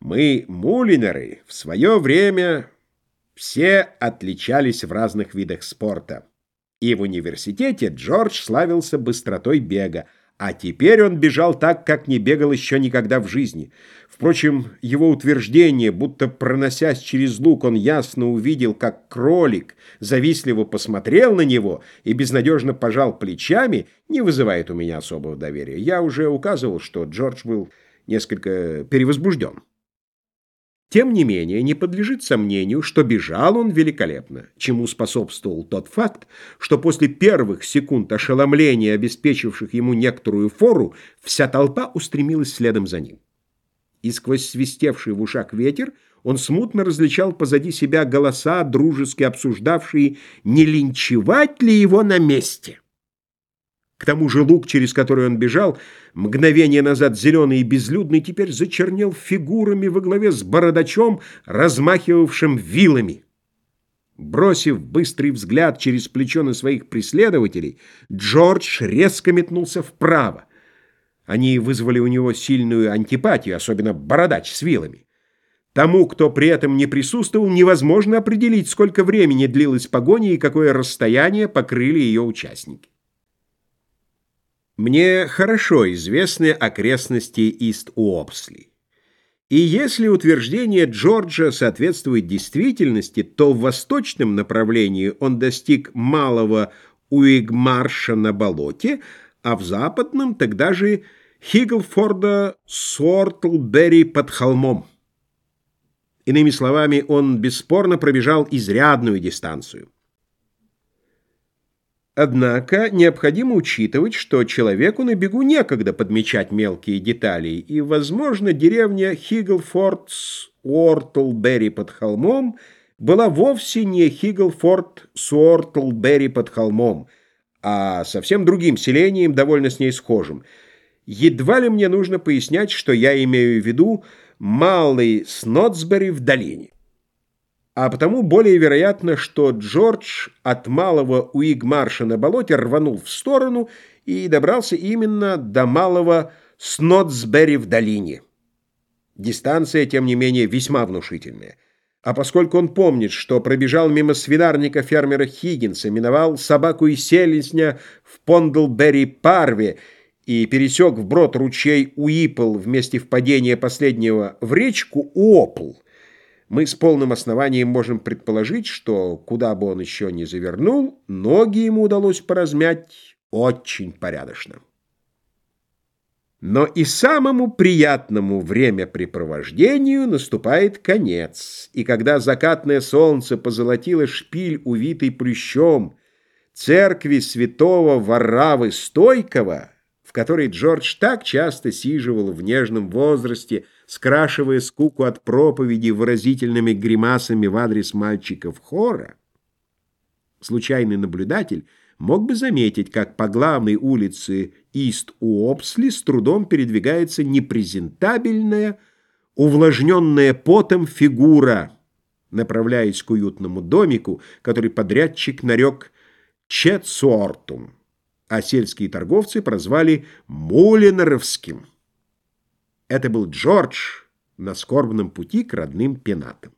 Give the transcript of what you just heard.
Мы, мулинеры, в свое время все отличались в разных видах спорта. И в университете Джордж славился быстротой бега, а теперь он бежал так, как не бегал еще никогда в жизни. Впрочем, его утверждение, будто проносясь через лук, он ясно увидел, как кролик завистливо посмотрел на него и безнадежно пожал плечами, не вызывает у меня особого доверия. Я уже указывал, что Джордж был несколько перевозбужден. Тем не менее, не подлежит сомнению, что бежал он великолепно, чему способствовал тот факт, что после первых секунд ошеломления, обеспечивших ему некоторую фору, вся толпа устремилась следом за ним. И сквозь свистевший в ушах ветер он смутно различал позади себя голоса, дружески обсуждавшие, не линчевать ли его на месте. К тому же луг, через который он бежал, мгновение назад зеленый и безлюдный, теперь зачернел фигурами во главе с бородачом, размахивавшим вилами. Бросив быстрый взгляд через плечо на своих преследователей, Джордж резко метнулся вправо. Они вызвали у него сильную антипатию, особенно бородач с вилами. Тому, кто при этом не присутствовал, невозможно определить, сколько времени длилась погоня и какое расстояние покрыли ее участники. Мне хорошо известны окрестности Ист-Уопсли. И если утверждение Джорджа соответствует действительности, то в восточном направлении он достиг малого Уигмарша на болоте, а в западном тогда же Хигглфорда Сортлберри под холмом. Иными словами, он бесспорно пробежал изрядную дистанцию. Однако необходимо учитывать, что человеку на бегу некогда подмечать мелкие детали, и, возможно, деревня Хигглфорд Уортлберри под холмом была вовсе не Хигглфорд Суортлберри под холмом, а совсем другим селением, довольно с ней схожим. Едва ли мне нужно пояснять, что я имею в виду малый Снотсбери в долине а потому более вероятно, что Джордж от малого Уигмарша на болоте рванул в сторону и добрался именно до малого Снотсбери в долине. Дистанция, тем не менее, весьма внушительная. А поскольку он помнит, что пробежал мимо свинарника фермера Хиггинса, миновал собаку и селезня в Пондлберри-Парве и пересек вброд ручей Уипл вместе впадения последнего в речку Уопл, мы с полным основанием можем предположить, что, куда бы он еще ни завернул, ноги ему удалось поразмять очень порядочно. Но и самому приятному времяпрепровождению наступает конец, и когда закатное солнце позолотило шпиль, увитый плющом, церкви святого Варавы Стойкого, в которой Джордж так часто сиживал в нежном возрасте, скрашивая скуку от проповеди выразительными гримасами в адрес мальчиков хора, случайный наблюдатель мог бы заметить, как по главной улице Ист-Уопсли с трудом передвигается непрезентабельная, увлажненная потом фигура, направляясь к уютному домику, который подрядчик нарек Четсуортум, а сельские торговцы прозвали Мулинеровским. Это был Джордж на скорбном пути к родным пенатам.